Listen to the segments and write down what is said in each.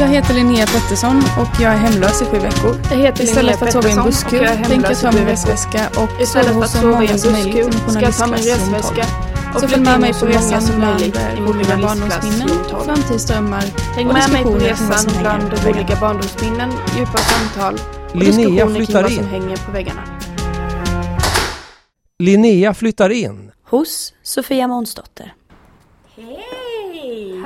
Jag heter Linnea Pettersson och jag är hemlös i sju veckor. Jag heter Istället för att sova i en busskur tänker jag ta min resväska och Istället sova hos så många som möjligt i ska jag ta min journalistklass resväska Så och följ med mig på resan bland olika barndomsminnen, framtidsdrömmar Häng och med mig på diskussioner kring vad resan som hänger bland på väggarna. olika barndomsminnen, djupa samtal och Linnea diskussioner kring flyttar vad som in. hänger på väggarna. Linnea flyttar in. Hos Sofia Månsdotter. Hej!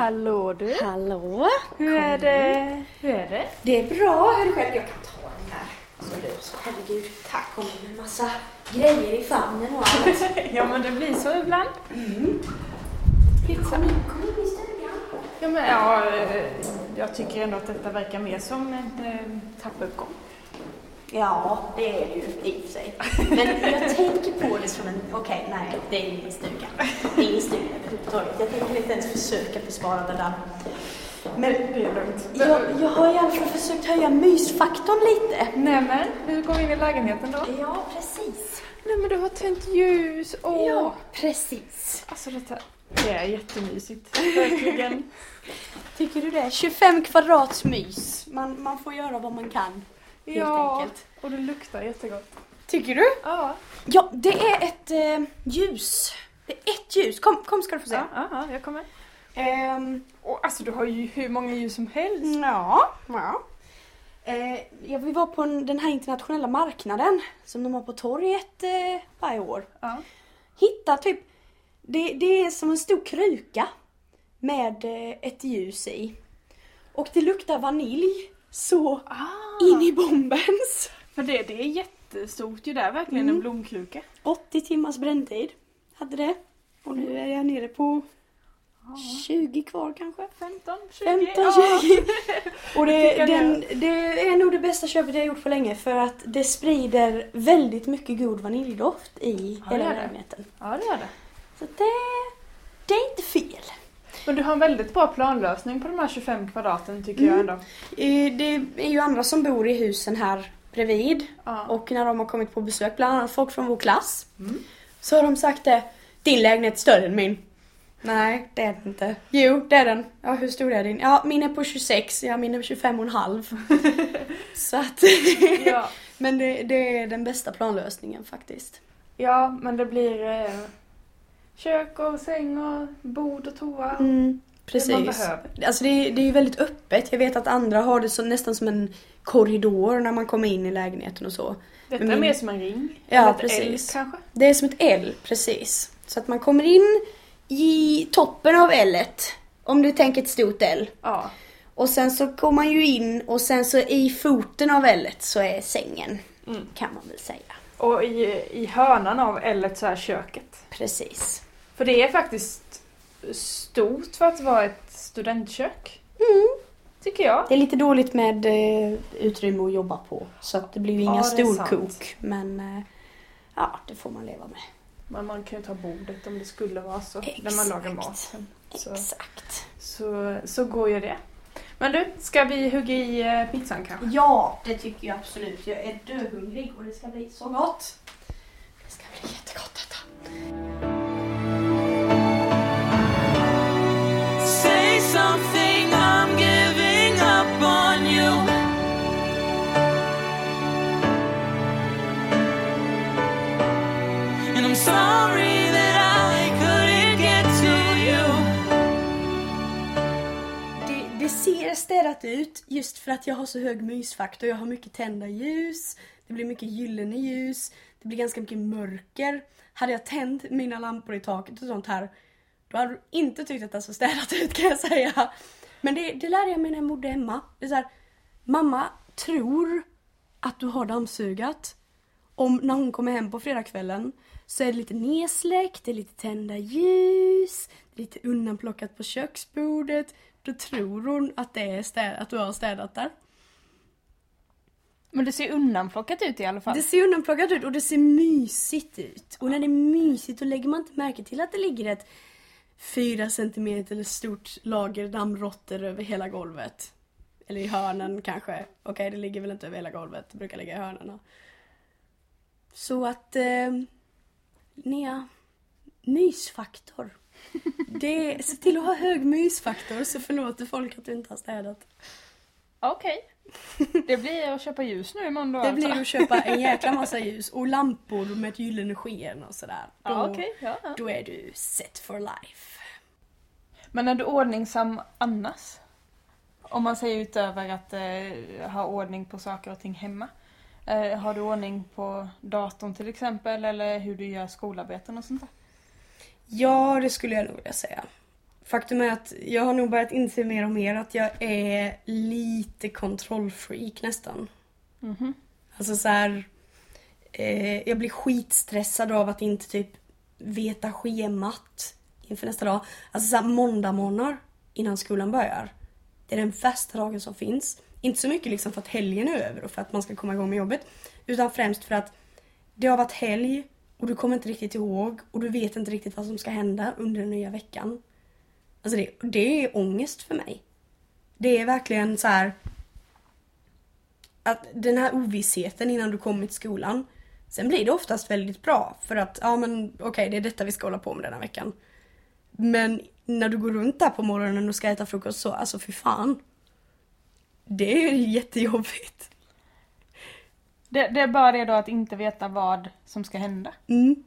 Hallå du! Hallå! Hur är det? Hur är det? Det är bra. Hur är det själv? Jag kan ta den här. Alltså du, så herregud. Tack. Kommer med massa grejer i famnen och allt. Ja men det blir så ibland. Hur kom in, kom in i stugan? Ja, men, ja, eh, jag tycker ändå att detta verkar mer som en eh, trappuppgång. Ja, det är det ju i och för sig. Men jag tänker på det som en... Okej, nej, det är ingen stuga. Det är ingen stuga överhuvudtaget. Jag tänker inte ens försöka försvara det där. Men jag, jag har i alla fall försökt höja mysfaktorn lite. Nej men, hur går vi in i lägenheten då? Ja, precis. Nej men du har tänt ljus. Åh. Ja, precis. Alltså detta, det är jättemysigt. Verkligen. Tycker du det? 25 kvadrats mys. Man, man får göra vad man kan. Helt ja, enkelt. och det luktar jättegott. Tycker du? Ja. Ja, det är ett eh, ljus. Det är ett ljus. Kom, kom ska du få se. Ja, ja, ja, jag kommer. Ehm, Och alltså du har ju hur många ljus som helst. ja, ja. Eh, ja, vi var på en, den här internationella marknaden som de har på torget eh, varje år. Ja. Hitta typ, det, det är som en stor kruka med eh, ett ljus i. Och det luktar vanilj så Ah, in i bombens. för det, det är jättestort ju där, verkligen Mm. en blomkruka. 80 timmars bräntid hade det. Och nu är jag nere på 20 kvar kanske. 15, 20. 15, ja. 20. Och det, den, det är nog det bästa köpet jag gjort på länge för att det sprider väldigt mycket god vaniljdoft i Ja, hela lägenheten. Ja, det gör det. Så det, det är inte fel. Men du har en väldigt bra planlösning på de här 25 kvadraten tycker jag Mm. ändå. Eh, Det är ju andra som bor i husen här bredvid Ja. och när de har kommit på besök, bland annat folk från vår klass, Mm. så har de sagt det. Din lägenhet är större än min. Nej, det är den inte. Jo, det är den. Ja, hur stor är din? Ja, min är på 26. Ja, min är 25 och en halv. Så att... ja. Men det, det är den bästa planlösningen faktiskt. ja, men det blir eh, kök och säng och bord och toa. Mm, Det man precis. behöver. Alltså det, är- det är ju väldigt öppet. Jag vet att andra har det så, nästan som en korridor när man kommer in i lägenheten och så. Detta Men är min- mer som en ring. Ja, Eller ett precis. L kanske. Det är som ett L, precis. Så att man kommer in i toppen av L om du tänker ett stort L. Ja. Och sen så går man ju in och sen så i foten av L så är sängen. Mm. Kan man väl säga. Och i, i hörnan av L så är köket. Precis. För det är faktiskt stort för att vara ett studentkök. Mm. Tycker jag. Det är lite dåligt med eh, utrymme att jobba på. Så att det blir ju Ja, inga är storkok. Men eh, ja, det får man leva med. Men man kan ju ta bordet om det skulle vara så. När man lagar Exakt. maten. Så, Exakt. så, så går ju det. Men du, ska vi hugga i eh, pizzan kanske? Ja, det tycker jag absolut. Jag är döhungrig och det ska bli så gott. Det ska bli jättegott detta. Det, städat ut just för att jag har så hög mysfaktor. Jag har mycket tända ljus, det blir mycket gyllene ljus, det blir ganska mycket mörker. Hade jag tänt mina lampor i taket och sånt här, då hade du inte tyckt att det såg städat ut kan jag säga. Men det, det lärde jag mig när jag bodde hemma. Det är så här, mamma tror att du har dammsugat. Om när hon kommer hem på fredagskvällen så är det lite nedsläckt, det är lite tända ljus, det är lite undanplockat på köksbordet. Då tror hon att, det är städ, att du har städat där. Men det ser undanplockat ut i alla fall. Det ser undanplockat ut och det ser mysigt ut. Och när det är mysigt då lägger man inte märke till att det ligger ett 4 cm stort lager dammråttor över hela golvet. Eller i hörnen kanske. Okej, det ligger väl inte över hela golvet. Det brukar ligga i hörnorna. Så att... Eh, Nea, mysfaktor. Det, se till att ha hög mysfaktor så förlåter folk att du inte har städat. Okej. Det blir att köpa ljus nu imorgon då Det alltså. blir att köpa en jäkla massa ljus och lampor med ett gyllene sken och sådär. Då, Ja, okej. Ja, ja. då är du set for life. Men är du ordningsam annars? Om man säger utöver att eh, ha ordning på saker och ting hemma. Eh, har du ordning på datorn till exempel eller hur du gör skolarbeten och sånt där? Ja, det skulle jag nog vilja säga. Faktum är att jag har nog börjat inse mer och mer att jag är lite kontrollfreak nästan. Mhm. Alltså så här, eh, jag blir skitstressad av att inte typ veta schemat inför nästa dag. Alltså så här, måndagmorgnar innan skolan börjar. Det är den värsta dagen som finns. Inte så mycket liksom för att helgen är över och för att man ska komma igång med jobbet. Utan främst för att det har varit helg och du kommer inte riktigt ihåg och du vet inte riktigt vad som ska hända under den nya veckan. Alltså det, det är ångest för mig. Det är verkligen så här att den här ovissheten innan du kommer till skolan. Sen blir det oftast väldigt bra för att ja men okej det är detta vi ska hålla på med den här veckan. Men när du går runt där på morgonen och ska äta frukost så, alltså för fan. Det är jättejobbigt. Det, det är bara det då att inte veta vad som ska hända. Mm.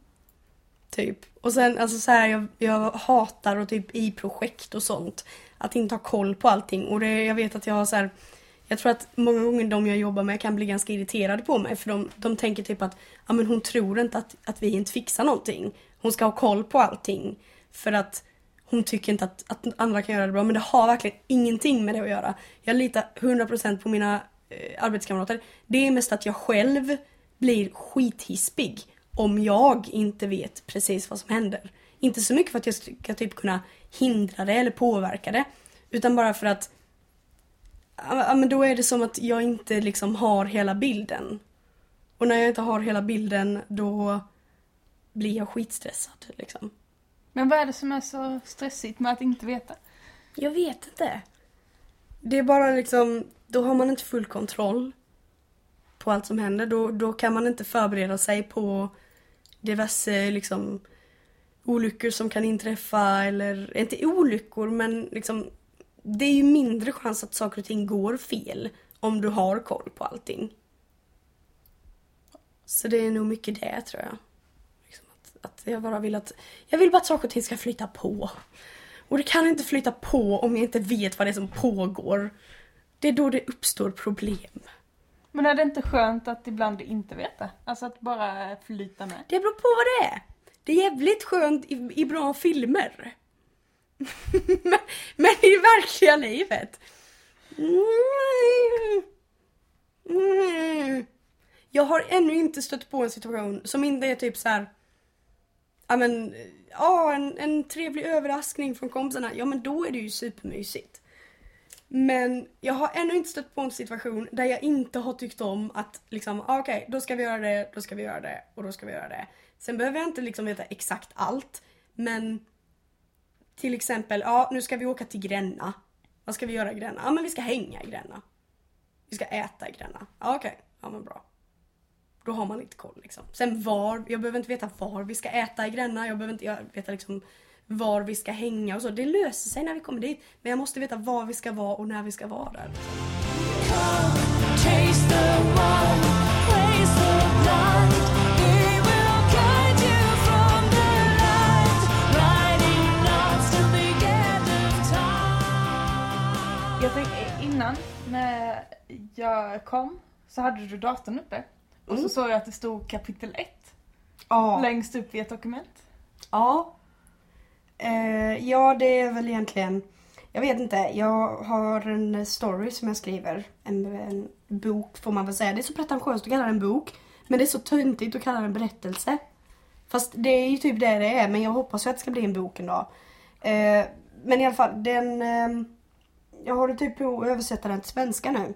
Typ. Och sen alltså så här, jag, jag hatar och typ i projekt och sånt. Att inte ha koll på allting. Och det, jag vet att jag har så här. Jag tror att många gånger de jag jobbar med kan bli ganska irriterade på mig. För de, de tänker typ att ja, men hon tror inte att, att vi inte fixar någonting. Hon ska ha koll på allting. För att hon tycker inte att, att andra kan göra det bra. Men det har verkligen ingenting med det att göra. Jag litar 100% på mina arbetskamrater. Det är mest att jag själv blir skithispig om jag inte vet precis vad som händer. Inte så mycket för att jag ska typ kunna hindra det eller påverka det. Utan bara för att Ja men då är det som att jag inte liksom har hela bilden. Och när jag inte har hela bilden då blir jag skitstressad liksom. Men vad är det som är så stressigt med att inte veta? Jag vet inte. Det är bara liksom, då har man inte full kontroll på allt som händer. Då, då kan man inte förbereda sig på diverse liksom olyckor som kan inträffa eller, inte olyckor men liksom det är ju mindre chans att saker och ting går fel om du har koll på allting. Så det är nog mycket det tror jag. Liksom att, att jag bara vill att, jag vill bara att saker och ting ska flyta på. Och det kan inte flyta på om jag inte vet vad det är som pågår. Det är då det uppstår problem. Men är det inte skönt att ibland inte veta? Alltså att bara flyta med? Det beror på vad det är. Det är jävligt skönt i, i bra filmer. men, men i verkliga livet. Mm. Mm. Jag har ännu inte stött på en situation som inte är typ så här. Ja men, ja en, en trevlig överraskning från kompisarna. Ja men då är det ju supermysigt. Men jag har ännu inte stött på en situation där jag inte har tyckt om att liksom, ah, okej, då ska vi göra det, då ska vi göra det och då ska vi göra det. Sen behöver jag inte liksom veta exakt allt, men till exempel, ja nu ska vi åka till Gränna. Vad ska vi göra i Gränna? Ja men vi ska hänga i Gränna. Vi ska äta i Gränna. Ja okej, ja men bra. Då har man lite koll liksom. Sen var, jag behöver inte veta var vi ska äta i Gränna. Jag behöver inte veta liksom var vi ska hänga och så. Det löser sig när vi kommer dit. Men jag måste veta var vi ska vara och när vi ska vara där. Jag tänkte innan när jag kom så hade du datorn uppe. Och så såg jag att det stod kapitel 1 Ja. längst upp i ett dokument. Ja. Eh, ja, det är väl egentligen... Jag vet inte. Jag har en story som jag skriver. En, en bok får man väl säga. Det är så pretentiöst att kalla det en bok. Men det är så töntigt att kalla det en berättelse. Fast det är ju typ det det är. Men jag hoppas ju att det ska bli en bok en dag. Eh, men i alla fall, den... Eh, jag håller typ på att översätta den till svenska nu.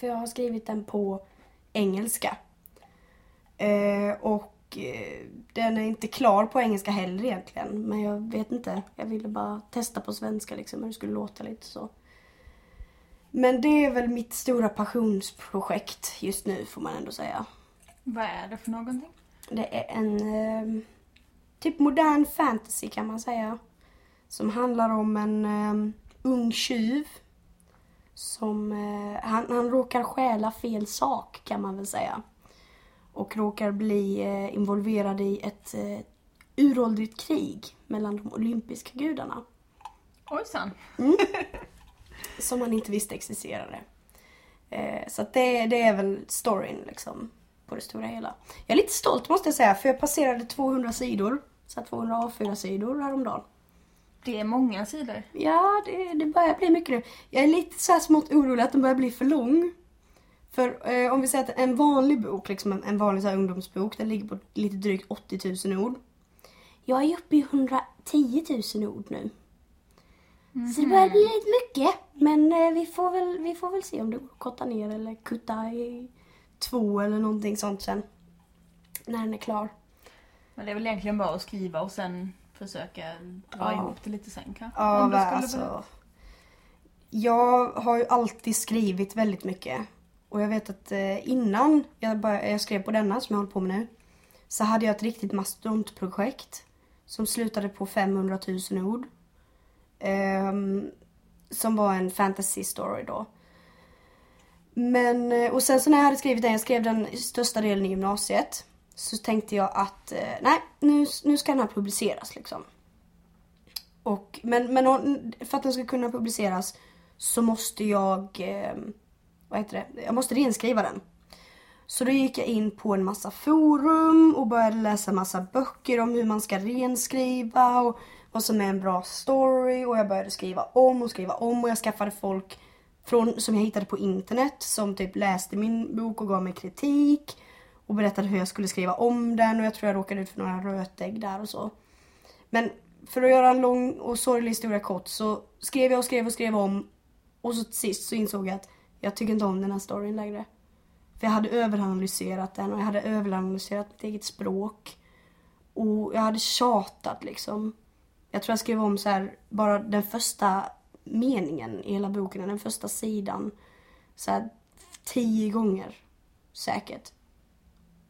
För jag har skrivit den på engelska. Eh, och den är inte klar på engelska heller egentligen. Men jag vet inte. Jag ville bara testa på svenska liksom hur det skulle låta lite så. Men det är väl mitt stora passionsprojekt just nu får man ändå säga. Vad är det för någonting? Det är en eh, typ modern fantasy kan man säga. Som handlar om en eh, ung tjuv Som, eh, han, han råkar stjäla fel sak kan man väl säga. Och råkar bli eh, involverad i ett eh, uråldrigt krig mellan de olympiska gudarna. Ojsan. Som man inte visste existerade. Eh, så det, det är väl storyn liksom. På det stora hela. Jag är lite stolt måste jag säga för jag passerade 200 sidor. Så här 200 A4-sidor häromdagen. Det är många sidor. Ja, det, det börjar bli mycket nu. Jag är lite så här smått orolig att den börjar bli för lång. För eh, om vi säger att en vanlig bok, liksom en, en vanlig så här ungdomsbok, den ligger på lite drygt 80 000 ord. Jag är uppe i 110 000 ord nu. Så det börjar bli lite mycket. Men eh, vi, får väl, vi får väl se om det går att korta ner eller kutta i två eller någonting sånt sen. När den är klar. Men det är väl egentligen bara att skriva och sen försöka dra Ja. ihop det lite sen kanske. Ja, Om alltså. Jag har ju alltid skrivit väldigt mycket. Och jag vet att eh, innan jag, började, jag skrev på denna som jag håller på med nu. Så hade jag ett riktigt mastodontprojekt. Som slutade på 500 000 ord. Um, som var en fantasy story då. Men, eh, och sen så när jag hade skrivit den, jag skrev den största delen i gymnasiet. Så tänkte jag att, eh, nej nu, nu ska den här publiceras liksom. Och, men, men för att den ska kunna publiceras så måste jag, eh, vad heter det, jag måste renskriva den. Så då gick jag in på en massa forum och började läsa massa böcker om hur man ska renskriva och vad som är en bra story och jag började skriva om och skriva om och jag skaffade folk från, som jag hittade på internet som typ läste min bok och gav mig kritik och berättade hur jag skulle skriva om den och jag tror jag råkade ut för några rötägg där och så. Men för att göra en lång och sorglig historia kort så skrev jag och skrev och skrev om och så till sist så insåg jag att jag tycker inte om den här storyn längre. För jag hade överanalyserat den och jag hade överanalyserat mitt eget språk. Och jag hade tjatat liksom. Jag tror jag skrev om så här bara den första meningen i hela boken, den första sidan. Så här tio gånger säkert.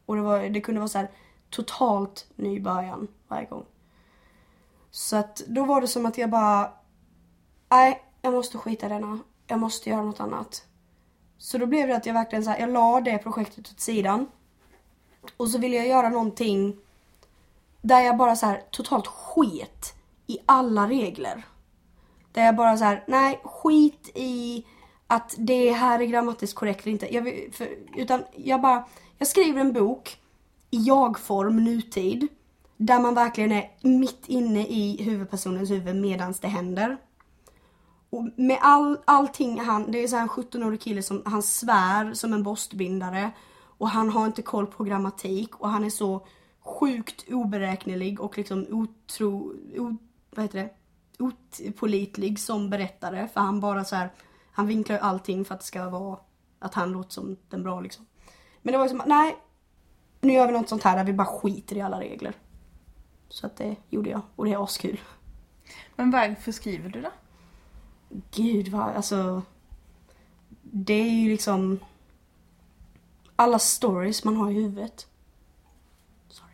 Och det, var, det kunde vara så här totalt ny början varje gång. Så att då var det som att jag bara, nej, jag måste skita i denna. Jag måste göra något annat. Så då blev det att jag verkligen så här, jag la det projektet åt sidan. Och så ville jag göra någonting där jag bara så här totalt sket i alla regler. Där jag bara så här, nej skit i att det här är grammatiskt korrekt eller inte. Jag, för, utan jag bara, jag skriver en bok i jag-form nutid. Där man verkligen är mitt inne i huvudpersonens huvud medans det händer. Och med all, allting han, det är så här en 17-årig kille som, han svär som en borstbindare. Och han har inte koll på grammatik och han är så sjukt oberäknelig och liksom otro, o, vad heter det? otpolitlig som berättare. För han bara så här, han vinklar ju allting för att det ska vara att han låter som den bra liksom. Men det var ju som, nej. Nu gör vi något sånt här där vi bara skiter i alla regler. Så att det gjorde jag och det är askul. Men varför skriver du då? Gud vad, alltså. Det är ju liksom alla stories man har i huvudet. Sorry.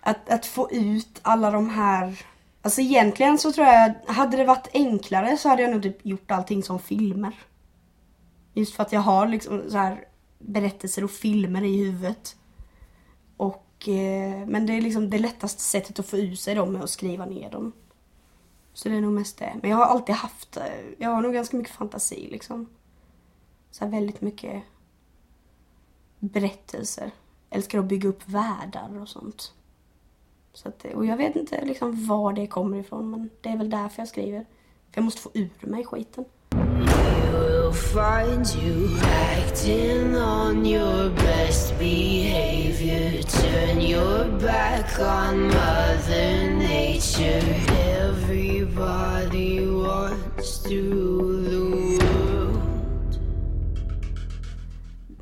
Att, att få ut alla de här. Alltså egentligen så tror jag, hade det varit enklare så hade jag nog typ gjort allting som filmer. Just för att jag har liksom så här berättelser och filmer i huvudet. Och, eh, men det är liksom det lättaste sättet att få ut sig dem med att skriva ner dem. Så det är nog mest det. Men jag har alltid haft, eh, jag har nog ganska mycket fantasi liksom. Så här väldigt mycket berättelser. Älskar att bygga upp världar och sånt. Så att, eh, och jag vet inte liksom var det kommer ifrån men det är väl därför jag skriver. För jag måste få ur mig skiten will find you acting on your best behavior. Turn your back on Mother Nature. Everybody wants to the world.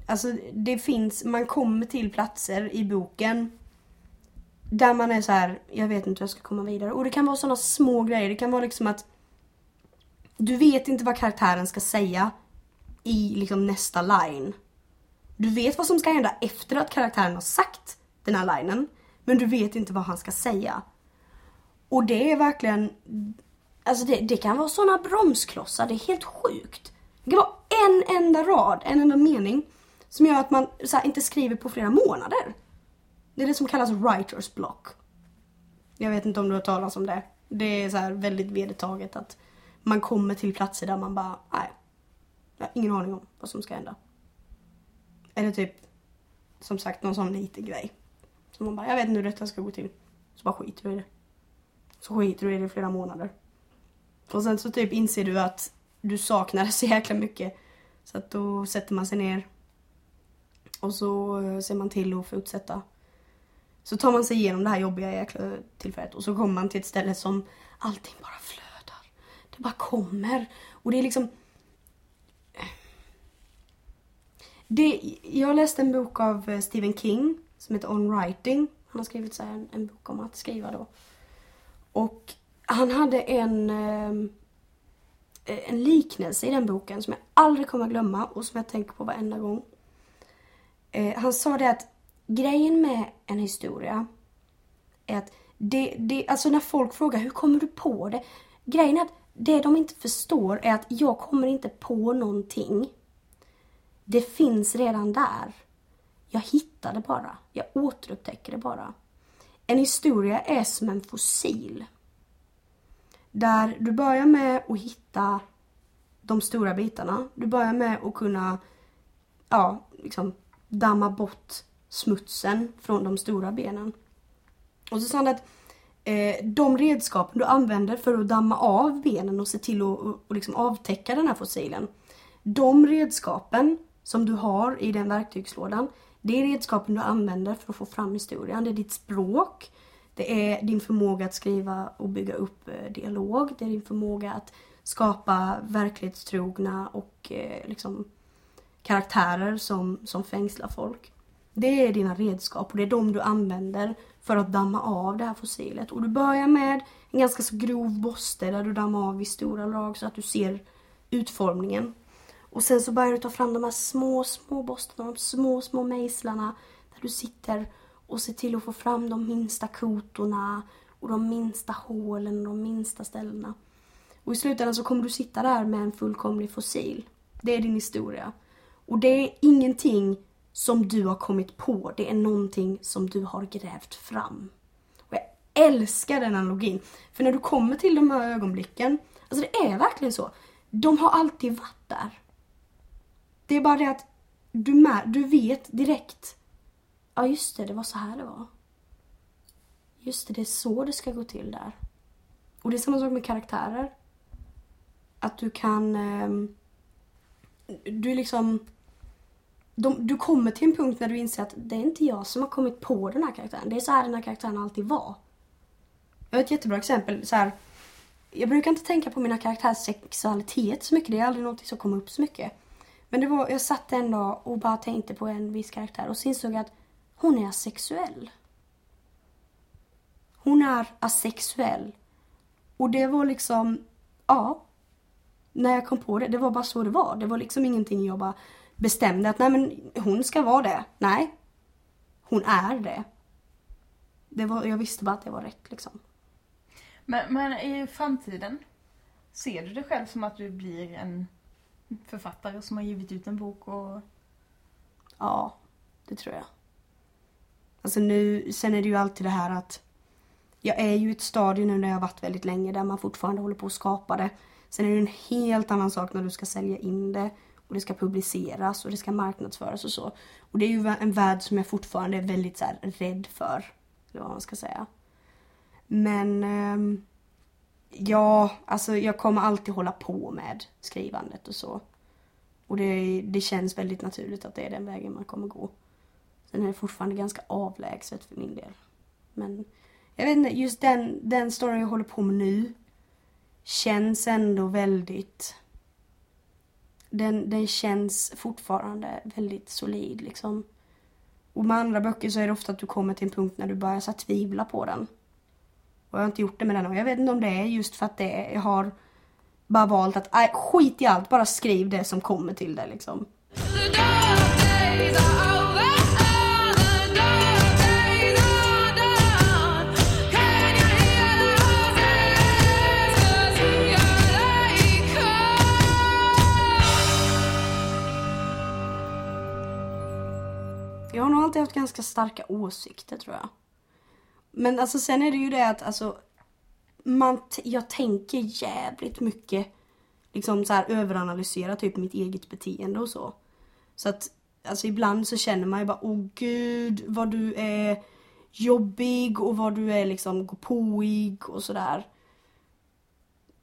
Alltså det finns, man kommer till platser i boken där man är så här, jag vet inte hur jag ska komma vidare. Och det kan vara sådana små grejer. Det kan vara liksom att du vet inte vad karaktären ska säga i liksom nästa line. Du vet vad som ska hända efter att karaktären har sagt den här linen. Men du vet inte vad han ska säga. Och det är verkligen Alltså det, det kan vara såna bromsklossar, det är helt sjukt. Det kan vara en enda rad, en enda mening som gör att man så här, inte skriver på flera månader. Det är det som kallas writers block. Jag vet inte om du har talat om det. Det är så här väldigt vedertaget att man kommer till platser där man bara, nej. Jag har ingen aning om vad som ska hända. Eller typ, som sagt, någon sån liten grej. Så man bara, jag vet inte hur detta ska gå till. Så bara skiter du i det. Så skiter du i det i flera månader. Och sen så typ inser du att du saknar det så jäkla mycket. Så att då sätter man sig ner. Och så eh, ser man till att fortsätta. Så tar man sig igenom det här jobbiga jäkla tillfället och så kommer man till ett ställe som allting bara flödar. Det bara kommer. Och det är liksom... Det, jag läste en bok av eh, Stephen King som heter On Writing. Han har skrivit så här en, en bok om att skriva då. Och han hade en, eh, en liknelse i den boken som jag aldrig kommer att glömma och som jag tänker på varenda gång. Eh, han sa det att grejen med en historia är att det, det, alltså när folk frågar hur kommer du på det? Grejen är att det de inte förstår är att jag kommer inte på någonting. Det finns redan där. Jag hittar det bara. Jag återupptäcker det bara. En historia är som en fossil. Där du börjar med att hitta de stora bitarna. Du börjar med att kunna ja, liksom damma bort smutsen från de stora benen. Och så sa han att eh, de redskapen du använder för att damma av benen och se till att och, och liksom avtäcka den här fossilen. De redskapen som du har i den verktygslådan, det är redskapen du använder för att få fram historien. Det är ditt språk, det är din förmåga att skriva och bygga upp eh, dialog, det är din förmåga att skapa verklighetstrogna och eh, liksom karaktärer som, som fängslar folk. Det är dina redskap och det är de du använder för att damma av det här fossilet. Och du börjar med en ganska så grov borste där du dammar av i stora lag så att du ser utformningen. Och sen så börjar du ta fram de här små, små borstarna, de små, små mejslarna där du sitter och ser till att få fram de minsta kotorna och de minsta hålen och de minsta ställena. Och i slutändan så kommer du sitta där med en fullkomlig fossil. Det är din historia. Och det är ingenting som du har kommit på, det är någonting som du har grävt fram. Och jag älskar den analogin. För när du kommer till de här ögonblicken, alltså det är verkligen så. De har alltid varit där. Det är bara det att du, mär, du vet direkt. Ja just det, det var så här det var. Just det, det är så det ska gå till där. Och det är samma sak med karaktärer. Att du kan... Ehm, du liksom... De, du kommer till en punkt när du inser att det är inte jag som har kommit på den här karaktären. Det är så här den här karaktären alltid var. Jag har ett jättebra exempel. Så här, jag brukar inte tänka på mina karaktärers sexualitet så mycket. Det är aldrig något som kommer upp så mycket. Men det var, jag satt en dag och bara tänkte på en viss karaktär och så insåg jag att hon är asexuell. Hon är asexuell. Och det var liksom, ja. När jag kom på det, det var bara så det var. Det var liksom ingenting jag bara bestämde att nej men hon ska vara det. Nej. Hon är det. det var, jag visste bara att det var rätt liksom. Men, men i framtiden, ser du dig själv som att du blir en författare som har givit ut en bok och... Ja, det tror jag. Alltså nu, sen är det ju alltid det här att jag är ju i ett stadie nu när jag har varit väldigt länge där man fortfarande håller på att skapa det. Sen är det en helt annan sak när du ska sälja in det och det ska publiceras och det ska marknadsföras och så. Och det är ju en värld som jag fortfarande är väldigt så här, rädd för. Eller vad man ska säga. Men eh, ja, alltså jag kommer alltid hålla på med skrivandet och så. Och det, det känns väldigt naturligt att det är den vägen man kommer gå. Sen är det fortfarande ganska avlägset för min del. Men jag vet inte, just den, den storyn jag håller på med nu känns ändå väldigt... Den, den känns fortfarande väldigt solid liksom. Och med andra böcker så är det ofta att du kommer till en punkt när du börjar så här, tvivla på den. Och jag har inte gjort det med den och jag vet inte om det är just för att det är, jag har bara valt att, äh, skit i allt, bara skriv det som kommer till det liksom. Alltså, starka åsikter tror jag. Men alltså sen är det ju det att alltså man, jag tänker jävligt mycket liksom så här överanalysera typ mitt eget beteende och så. Så att alltså ibland så känner man ju bara åh gud vad du är jobbig och vad du är liksom gåpåig och sådär.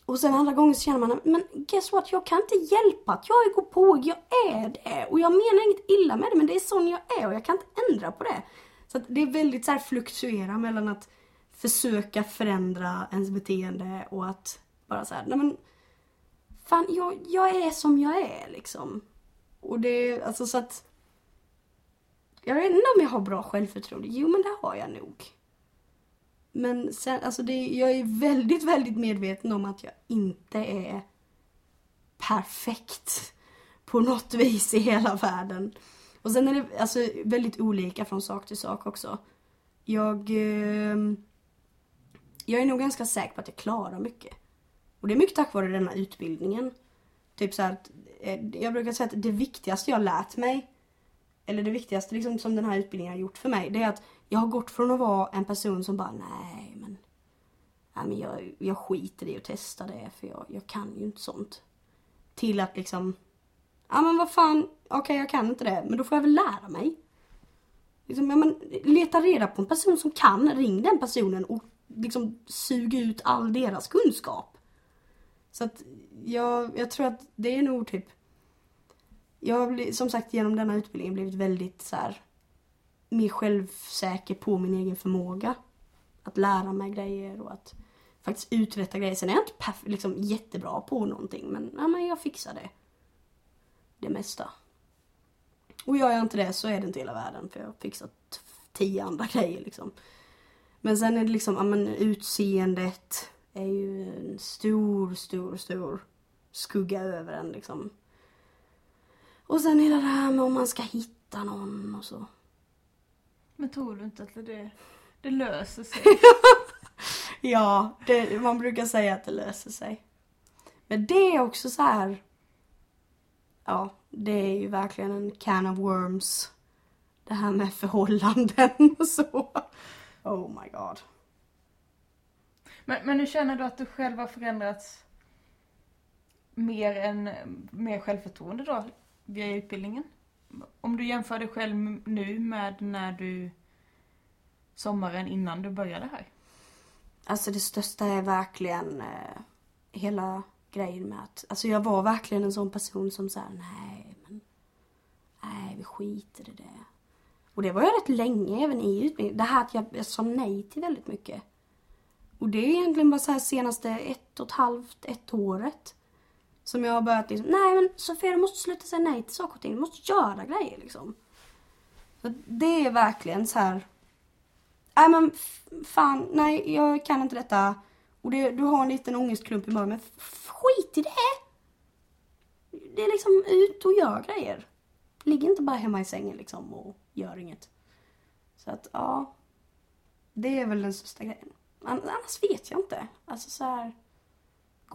Och sen andra gången så känner man men guess what, jag kan inte hjälpa att jag är gåpåig, jag är det. Och jag menar inget illa med det men det är sån jag är och jag kan inte ändra på det. Så att det är väldigt så här fluktuera mellan att försöka förändra ens beteende och att bara så här, nej men fan jag, jag är som jag är liksom. Och det alltså så att jag vet inte om jag har bra självförtroende. Jo men det har jag nog. Men sen, alltså det, jag är väldigt, väldigt medveten om att jag inte är perfekt på något vis i hela världen. Och sen är det alltså väldigt olika från sak till sak också. Jag, eh, jag är nog ganska säker på att jag klarar mycket. Och det är mycket tack vare denna utbildningen. Typ så att, eh, jag brukar säga att det viktigaste jag lärt mig, eller det viktigaste liksom som den här utbildningen har gjort för mig, det är att jag har gått från att vara en person som bara nej men, nej, men jag, jag skiter i att testa det för jag, jag kan ju inte sånt. Till att liksom, ja men vad fan, okej jag kan inte det, men då får jag väl lära mig. Liksom, ja, men, leta reda på en person som kan, ring den personen och liksom suga ut all deras kunskap. Så att jag, jag tror att det är nog typ jag har som sagt genom denna utbildning blivit väldigt så här mer självsäker på min egen förmåga. Att lära mig grejer och att faktiskt uträtta grejer. Sen är jag inte perf- liksom jättebra på någonting men, ja, men jag fixar det. Det mesta. Och gör jag inte det så är det inte hela världen för jag har fixat tio andra grejer liksom. Men sen är det liksom, ja men utseendet är ju en stor, stor, stor skugga över en liksom. Och sen hela det här med om man ska hitta någon och så. Men tror du inte att det, det löser sig? Ja, det, man brukar säga att det löser sig. Men det är också så här. Ja, det är ju verkligen en can of worms. Det här med förhållanden och så. Oh my god. Men, men nu känner du att du själv har förändrats mer än mer självförtroende då via utbildningen? Om du jämför dig själv nu med när du sommaren innan du började här? Alltså det största är verkligen eh, hela grejen med att, alltså jag var verkligen en sån person som sa nej men, nej vi skiter i det. Och det var jag rätt länge även i utbildningen. Det här att jag, jag sa nej till väldigt mycket. Och det är egentligen bara så här senaste ett och ett halvt, ett året. Som jag har börjat liksom, nej men Sofia du måste sluta säga nej till saker och ting. Du måste göra grejer liksom. Så det är verkligen så här. Nej men fan, nej jag kan inte detta. Och det, du har en liten ångestklump i magen, men skit i det! Det är liksom ut och gör grejer. Ligg inte bara hemma i sängen liksom och gör inget. Så att ja, det är väl den största grejen. Annars vet jag inte. Alltså så här,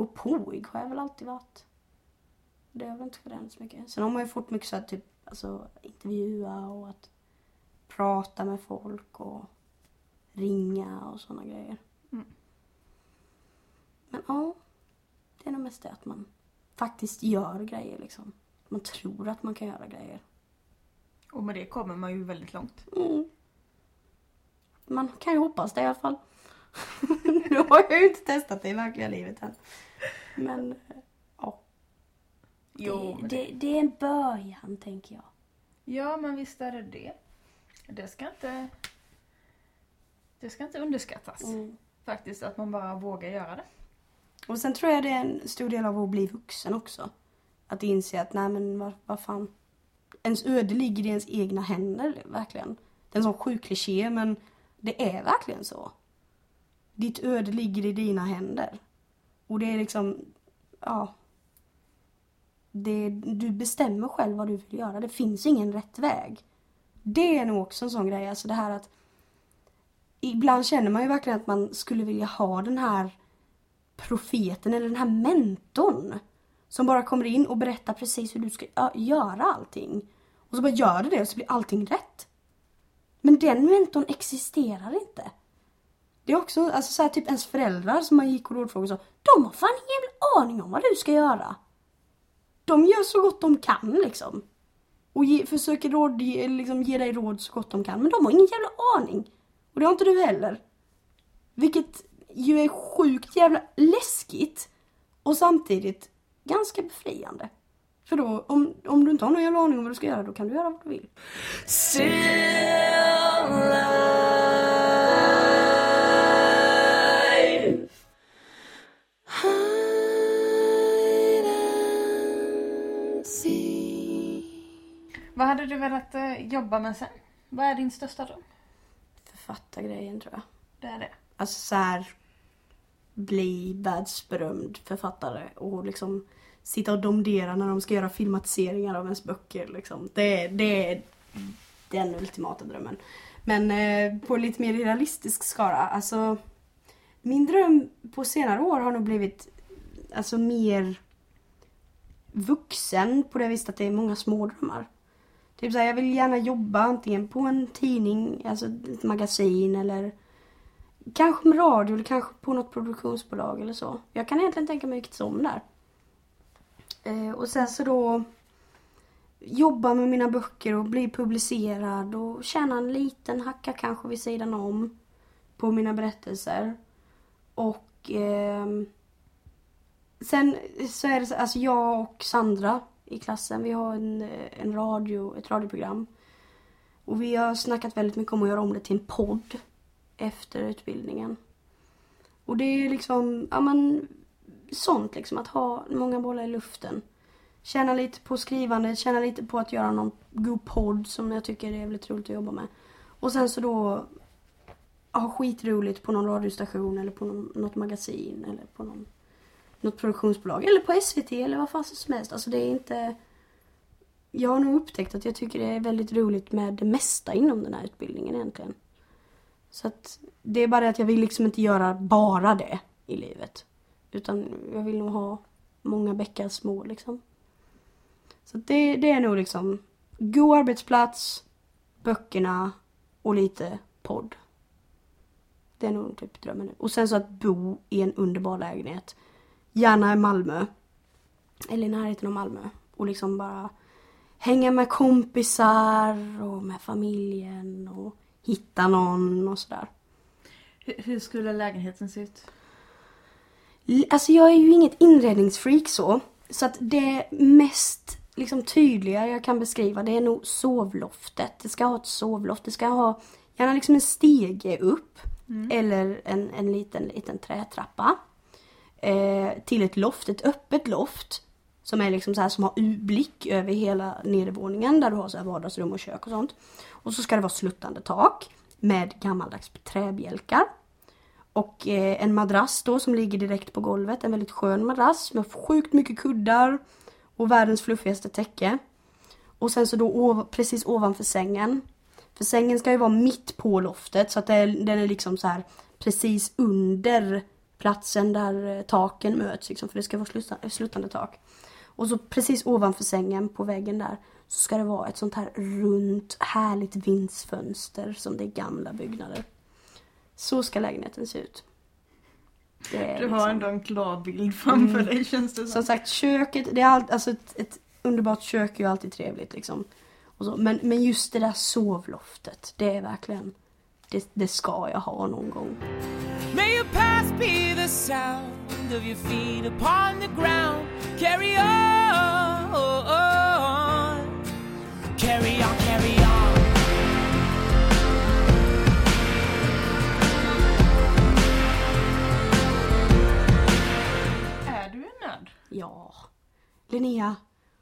gå påig har jag väl alltid varit. Det har väl inte förändrats mycket. Sen har man ju fått mycket så här typ, alltså intervjua och att prata med folk och ringa och sådana grejer. Mm. Men ja, det är nog mest det att man faktiskt gör grejer liksom. Man tror att man kan göra grejer. Och med det kommer man ju väldigt långt. Mm. Man kan ju hoppas det i alla fall. nu har jag ju inte testat det i verkliga livet än. Men ja, Jo, det, det, det är en början tänker jag. Ja, men visst är det det. Det ska inte... Det ska inte underskattas. Mm. Faktiskt, att man bara vågar göra det. Och sen tror jag det är en stor del av att bli vuxen också. Att inse att nej men vad, vad fan. Ens öde ligger i ens egna händer verkligen. Det är en sån sjuk kliché men det är verkligen så. Ditt öde ligger i dina händer. Och det är liksom, ja. Det, du bestämmer själv vad du vill göra. Det finns ingen rätt väg. Det är nog också en sån grej. Alltså det här att ibland känner man ju verkligen att man skulle vilja ha den här profeten eller den här mentorn. Som bara kommer in och berättar precis hur du ska göra allting. Och så bara gör du det och så blir allting rätt. Men den mentorn existerar inte. Det är också, alltså så här, typ ens föräldrar som man gick och rådfrågade så. De har fan ingen jävla aning om vad du ska göra. De gör så gott de kan liksom. Och ge, försöker råd, ge, liksom, ge dig råd så gott de kan. Men de har ingen jävla aning. Och det har inte du heller. Vilket ju är sjukt jävla läskigt. Och samtidigt ganska befriande. För då, om, om du inte har någon jävla aning om vad du ska göra, då kan du göra vad du vill. Vad hade du velat eh, jobba med sen? Vad är din största dröm? Författargrejen tror jag. Det är det. Alltså så här bli världsberömd författare och liksom sitta och domdera när de ska göra filmatiseringar av ens böcker. Liksom. Det, det är den ultimata drömmen. Men eh, på lite mer realistisk skara, alltså min dröm på senare år har nog blivit alltså mer vuxen på det viset att det är många små drömmar. Typ såhär, jag vill gärna jobba antingen på en tidning, alltså ett magasin eller Kanske med radio eller kanske på något produktionsbolag eller så. Jag kan egentligen tänka mig vilket som där. Eh, och sen så då jobba med mina böcker och bli publicerad och tjäna en liten hacka kanske vid sidan om på mina berättelser. Och eh, sen så är det så, alltså jag och Sandra i klassen, vi har en, eh, en radio, ett radioprogram. Och vi har snackat väldigt mycket om att göra om det till en podd efter utbildningen. Och det är liksom, ja men sånt liksom att ha många bollar i luften. Känna lite på skrivandet, känna lite på att göra någon god podd som jag tycker är väldigt roligt att jobba med. Och sen så då ha skitroligt på någon radiostation eller på någon, något magasin eller på någon, något produktionsbolag. Eller på SVT eller vad fasen som helst. Alltså det är inte... Jag har nog upptäckt att jag tycker det är väldigt roligt med det mesta inom den här utbildningen egentligen. Så att det är bara det att jag vill liksom inte göra bara det i livet. Utan jag vill nog ha många bäckar små liksom. Så att det, det är nog liksom god arbetsplats, böckerna och lite podd. Det är nog typ drömmen nu. Och sen så att bo i en underbar lägenhet. Gärna i Malmö. Eller i närheten av Malmö. Och liksom bara hänga med kompisar och med familjen och hitta någon och sådär. Hur, hur skulle lägenheten se ut? Alltså jag är ju inget inredningsfreak så. Så att det mest liksom tydliga jag kan beskriva det är nog sovloftet. Det ska ha ett sovloft. Det ska ha gärna liksom en stege upp. Eller en, en liten, liten trätrappa. Eh, till ett loft, ett öppet loft. Som är liksom så här som har utblick över hela nedervåningen där du har så här vardagsrum och kök och sånt. Och så ska det vara sluttande tak med gammaldags träbjälkar. Och eh, en madrass då som ligger direkt på golvet. En väldigt skön madrass med sjukt mycket kuddar och världens fluffigaste täcke. Och sen så då ov- precis ovanför sängen. För sängen ska ju vara mitt på loftet så att det är, den är liksom så här precis under platsen där eh, taken möts liksom, för det ska vara sluttande tak. Och så precis ovanför sängen på väggen där så ska det vara ett sånt här runt härligt vindsfönster som det är gamla byggnader. Så ska lägenheten se ut. Det är Du har liksom- ändå en klar bild framför Mm. dig känns det som som. sagt, köket, det är allt, alltså ett, ett underbart kök är ju alltid trevligt liksom. Och så. Men, men just det där sovloftet, det är verkligen, det, det ska jag ha någon gång. Be the sound of your feet upon the ground. Carry on, carry on, carry on. Är du nöjd? Ja. Linnea,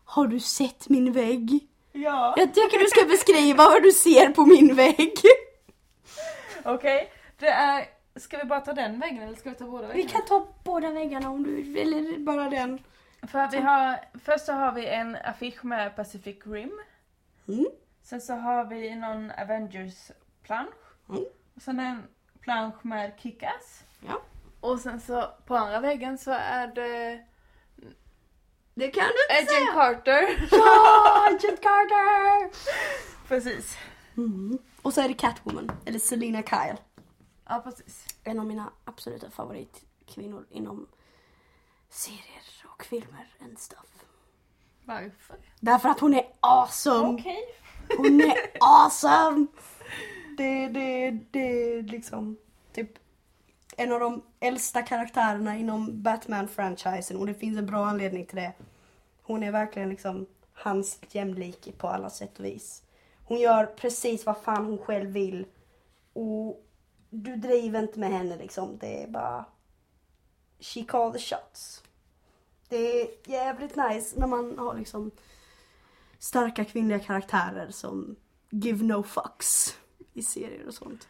har du sett min vägg? Ja. Jag tycker du ska beskriva vad du ser på min vägg. Okej, det är... Ska vi bara ta den väggen eller ska vi ta båda Vi väggarna? kan ta båda väggarna om du vill, eller bara den. För att vi har... Först så har vi en affisch med Pacific Rim. Mm. Sen så har vi någon Avengers-plansch. Mm. Och sen en plansch med Kick-Ass. Ja. Och sen så på andra väggen så är det Det kan du inte Agent säga! Carter. Ja, Agent Carter! Precis. Mm. Och så är det Catwoman, eller Selina Kyle. Ja, precis. En av mina absoluta favoritkvinnor inom serier och filmer and stuff. Varför? Därför att hon är awesome! Okej. Hon är awesome! Det, det, det är liksom typ en av de äldsta karaktärerna inom Batman-franchisen och det finns en bra anledning till det. Hon är verkligen liksom hans jämlike på alla sätt och vis. Hon gör precis vad fan hon själv vill och du driver inte med henne liksom. Det är bara... She call the shots. Det är jävligt nice när man har liksom starka kvinnliga karaktärer som give no fucks i serier och sånt.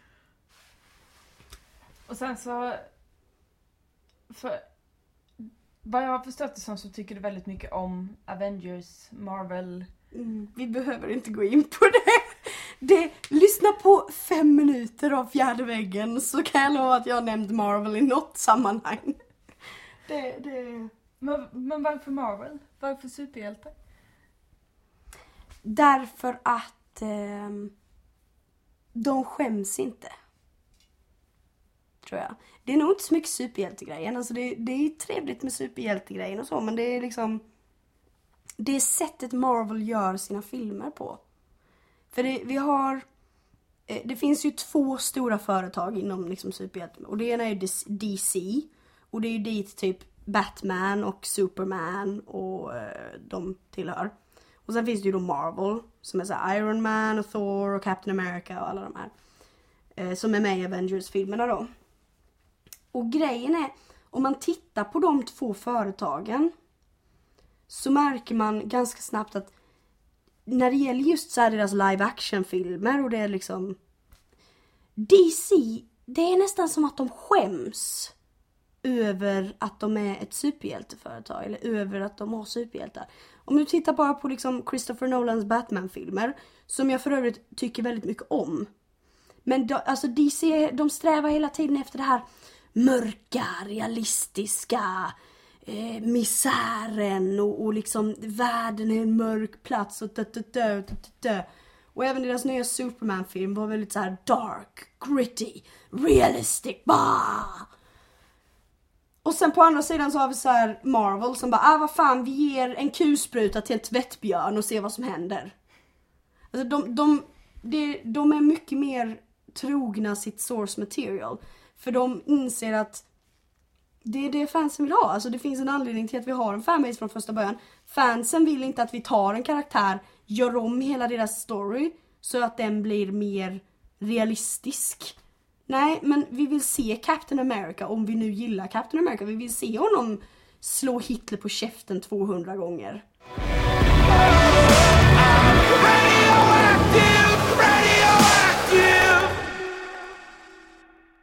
Och sen så... För, vad jag har förstått det som så tycker du väldigt mycket om Avengers, Marvel. Mm, vi behöver inte gå in på det. Det. Lyssna på fem minuter av fjärde väggen så kan jag lova att jag har nämnt Marvel i något sammanhang. Det, det... Men, men varför Marvel? Varför superhjältar? Därför att ehm, de skäms inte. Tror jag. Det är nog inte så mycket superhjältegrejen. Alltså det, det är trevligt med superhjältegrejen och så men det är liksom det är sättet Marvel gör sina filmer på. För det, vi har eh, det finns ju två stora företag inom liksom superhjältar. och det ena är ju DC och det är ju dit typ Batman och Superman och eh, de tillhör. Och sen finns det ju då Marvel som är så Iron Man och Thor och Captain America och alla de här. Eh, som är med i Avengers-filmerna då. Och grejen är, om man tittar på de två företagen så märker man ganska snabbt att när det gäller just så här deras live action-filmer och det är liksom DC, det är nästan som att de skäms över att de är ett superhjälteföretag eller över att de har superhjältar. Om du tittar bara på liksom Christopher Nolans Batman-filmer som jag för övrigt tycker väldigt mycket om. Men de, alltså DC, de strävar hela tiden efter det här mörka, realistiska, eh, misären och, och liksom världen är en mörk plats och dö, dö, dö, dö, dö. Och även deras nya Superman-film var väldigt så här dark, gritty, realistic, bah! Och sen på andra sidan så har vi så här Marvel som bara, ah vad fan vi ger en kulspruta till en tvättbjörn och ser vad som händer. Alltså de, de, de, de är mycket mer trogna sitt source material. För de inser att det är det fansen vill ha. Alltså det finns en anledning till att vi har en fanbase från första början. Fansen vill inte att vi tar en karaktär, gör om hela deras story så att den blir mer realistisk. Nej, men vi vill se Captain America om vi nu gillar Captain America. Vi vill se honom slå Hitler på käften 200 gånger.